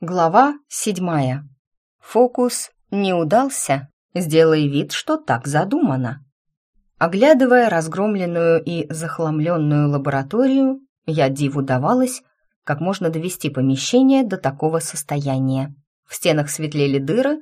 Глава седьмая. Фокус не удался. Сделай вид, что так задумано. Оглядывая разгромленную и захламленную лабораторию, я диву давалась, как можно довести помещение до такого состояния. В стенах светлели дыры,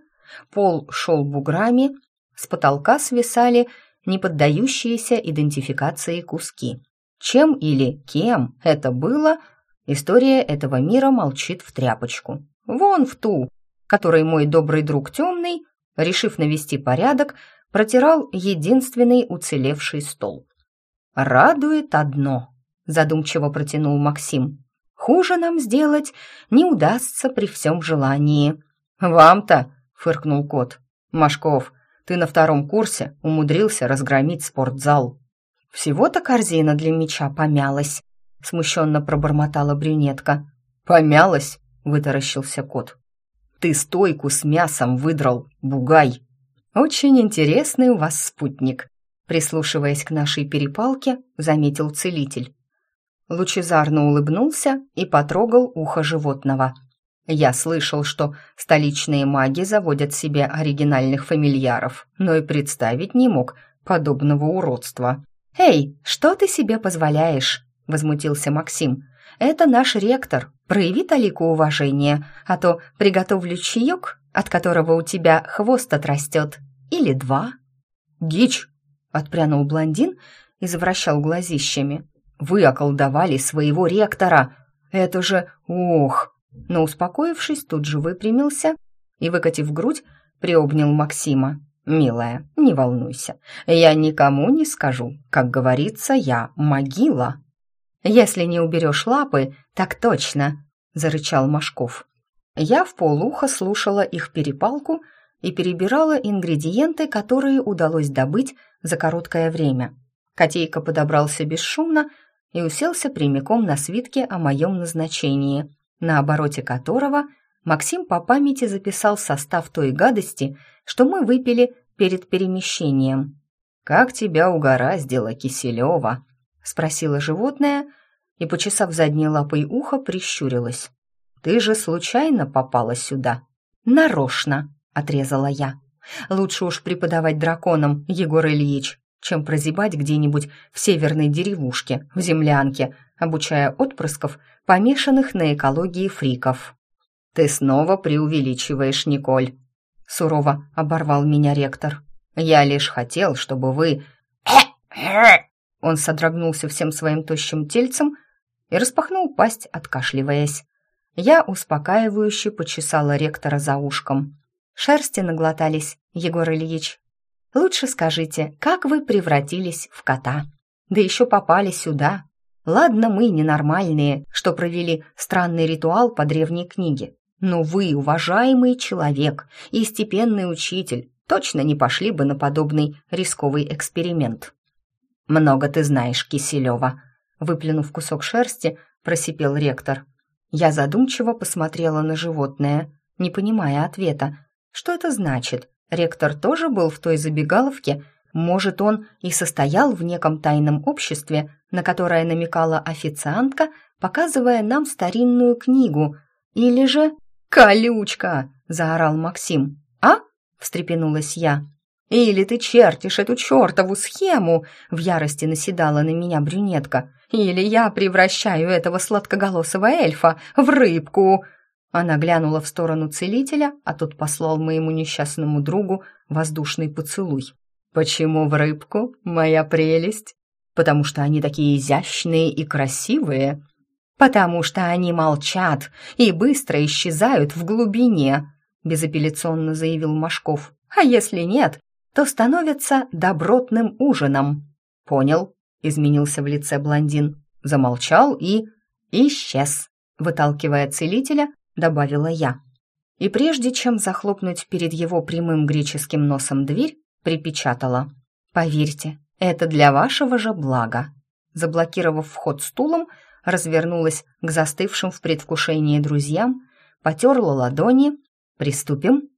пол шел буграми, с потолка свисали неподдающиеся идентификации куски. Чем или кем это было – История этого мира молчит в тряпочку. Вон в ту, которой мой добрый друг Темный, решив навести порядок, протирал единственный уцелевший стол. «Радует одно», — задумчиво протянул Максим. «Хуже нам сделать не удастся при всем желании». «Вам-то», — фыркнул кот. «Машков, ты на втором курсе умудрился разгромить спортзал». Всего-то корзина для меча помялась, смущенно пробормотала брюнетка. «Помялась?» — вытаращился кот. «Ты стойку с мясом выдрал, бугай!» «Очень интересный у вас спутник», — прислушиваясь к нашей перепалке, заметил целитель. Лучезарно улыбнулся и потрогал ухо животного. Я слышал, что столичные маги заводят себе оригинальных фамильяров, но и представить не мог подобного уродства. «Эй, что ты себе позволяешь?» — возмутился Максим. «Это наш ректор. Прояви талику уважения, а то приготовлю чаек, от которого у тебя хвост отрастет. Или два». «Дичь!» — отпрянул блондин и завращал глазищами. «Вы околдовали своего ректора! Это же... Ох!» Но, успокоившись, тут же выпрямился и, выкатив грудь, приобнял Максима. «Милая, не волнуйся, я никому не скажу. Как говорится, я могила». «Если не уберешь лапы, так точно», — зарычал Машков. Я в полухо слушала их перепалку и перебирала ингредиенты, которые удалось добыть за короткое время. Котейка подобрался бесшумно и уселся прямиком на свитке о моем назначении, на обороте которого Максим по памяти записал состав той гадости, что мы выпили перед перемещением. «Как тебя угораздило, Киселева?» Спросила животное и, почесав задней лапой ухо, прищурилась. «Ты же случайно попала сюда?» «Нарочно», — отрезала я. «Лучше уж преподавать драконам, Егор Ильич, чем прозябать где-нибудь в северной деревушке, в землянке, обучая отпрысков, помешанных на экологии фриков». «Ты снова преувеличиваешь, Николь», — сурово оборвал меня ректор. «Я лишь хотел, чтобы вы...» Он содрогнулся всем своим тощим тельцем и распахнул пасть, откашливаясь. Я успокаивающе почесала ректора за ушком. Шерсти наглотались, Егор Ильич. Лучше скажите, как вы превратились в кота? Да еще попали сюда. Ладно, мы ненормальные, что провели странный ритуал по древней книге. Но вы, уважаемый человек и степенный учитель, точно не пошли бы на подобный рисковый эксперимент. «Много ты знаешь, Киселева», — выплюнув кусок шерсти, просипел ректор. Я задумчиво посмотрела на животное, не понимая ответа. Что это значит? Ректор тоже был в той забегаловке? Может, он и состоял в неком тайном обществе, на которое намекала официантка, показывая нам старинную книгу? Или же... «Колючка!» — заорал Максим. «А?» — встрепенулась я. «Или ты чертишь эту чертову схему!» — в ярости наседала на меня брюнетка. «Или я превращаю этого сладкоголосого эльфа в рыбку!» Она глянула в сторону целителя, а тот послал моему несчастному другу воздушный поцелуй. «Почему в рыбку, моя прелесть?» «Потому что они такие изящные и красивые», «Потому что они молчат и быстро исчезают в глубине», безапелляционно заявил Машков. «А если нет, то становится добротным ужином. Понял? Изменился в лице блондин. Замолчал и... исчез. Выталкивая целителя, добавила я. И прежде чем захлопнуть перед его прямым греческим носом дверь, припечатала. «Поверьте, это для вашего же блага». Заблокировав вход стулом, развернулась к застывшим в предвкушении друзьям, потерла ладони. «Приступим?»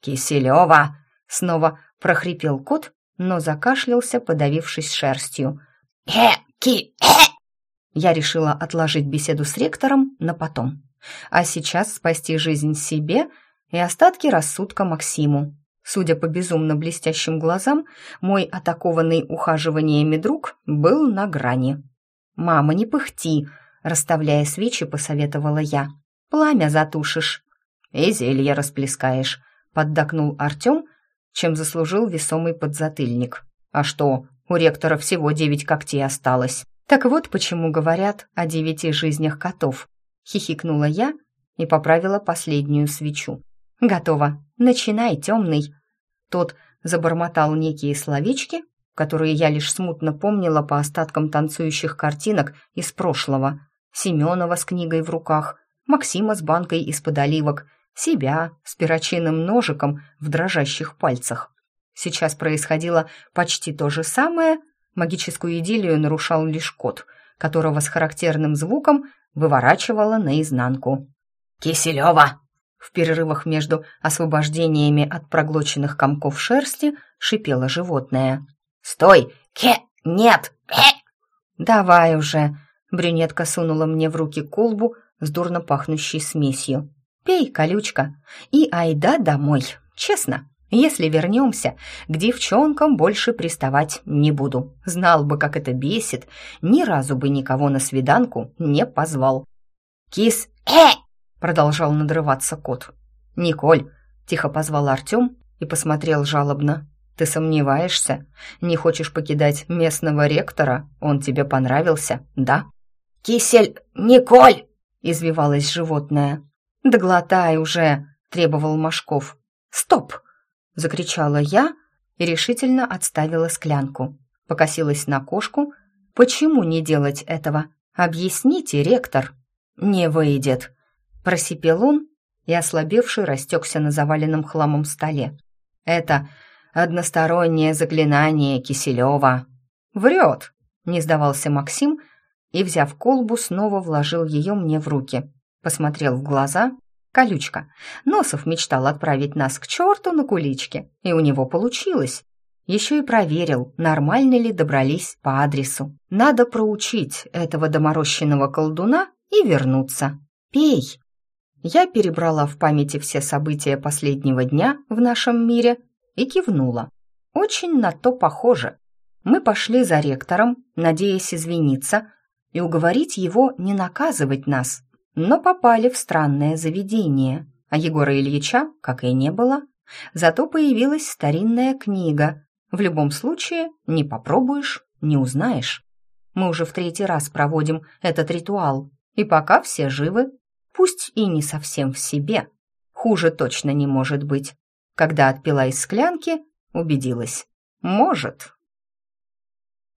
«Киселева!» Снова прохрипел кот, но закашлялся, подавившись шерстью. «Э-ки-э!» Я решила отложить беседу с ректором на потом. А сейчас спасти жизнь себе и остатки рассудка Максиму. Судя по безумно блестящим глазам, мой атакованный ухаживаниями друг был на грани. «Мама, не пыхти!» — расставляя свечи, посоветовала я. «Пламя затушишь». «И зелье расплескаешь», — поддакнул Артем, чем заслужил весомый подзатыльник. «А что, у ректора всего девять когтей осталось. Так вот почему говорят о девяти жизнях котов. Хихикнула я и поправила последнюю свечу. Готово. Начинай, темный. Тот забормотал некие словечки, которые я лишь смутно помнила по остаткам танцующих картинок из прошлого. Семенова с книгой в руках, Максима с банкой из-под оливок, себя с перочинным ножиком в дрожащих пальцах. Сейчас происходило почти то же самое, магическую идиллию нарушал лишь кот, которого с характерным звуком выворачивало наизнанку. «Киселева!» В перерывах между освобождениями от проглоченных комков шерсти шипело животное. «Стой! Ке! Нет! Ке!» «Давай уже!» Брюнетка сунула мне в руки колбу с дурно пахнущей смесью. «Пей, колючка, и айда домой, честно!» Если вернемся, к девчонкам больше приставать не буду. Знал бы, как это бесит, ни разу бы никого на свиданку не позвал. «Кис, э!» — продолжал надрываться кот. «Николь!» — тихо позвал Артем и посмотрел жалобно. «Ты сомневаешься? Не хочешь покидать местного ректора? Он тебе понравился, да?» «Кисель, Николь!» — извивалось животное. «Да глотай уже!» — требовал Машков. «Стоп!» закричала я и решительно отставила склянку. Покосилась на кошку. Почему не делать этого? Объясните, ректор. Не выйдет, просипел он и ослабевший растекся на заваленном хламом столе. Это одностороннее заклинание Киселева. Врет, не сдавался Максим и, взяв колбу, снова вложил ее мне в руки. Посмотрел в глаза Колючка. Носов мечтал отправить нас к черту на куличке, и у него получилось. Еще и проверил, нормально ли добрались по адресу. Надо проучить этого доморощенного колдуна и вернуться. Пей. Я перебрала в памяти все события последнего дня в нашем мире и кивнула. Очень на то похоже. Мы пошли за ректором, надеясь извиниться и уговорить его не наказывать нас, но попали в странное заведение, а Егора Ильича, как и не было, зато появилась старинная книга. В любом случае, не попробуешь, не узнаешь. Мы уже в третий раз проводим этот ритуал, и пока все живы, пусть и не совсем в себе. Хуже точно не может быть. Когда отпила из склянки, убедилась. Может.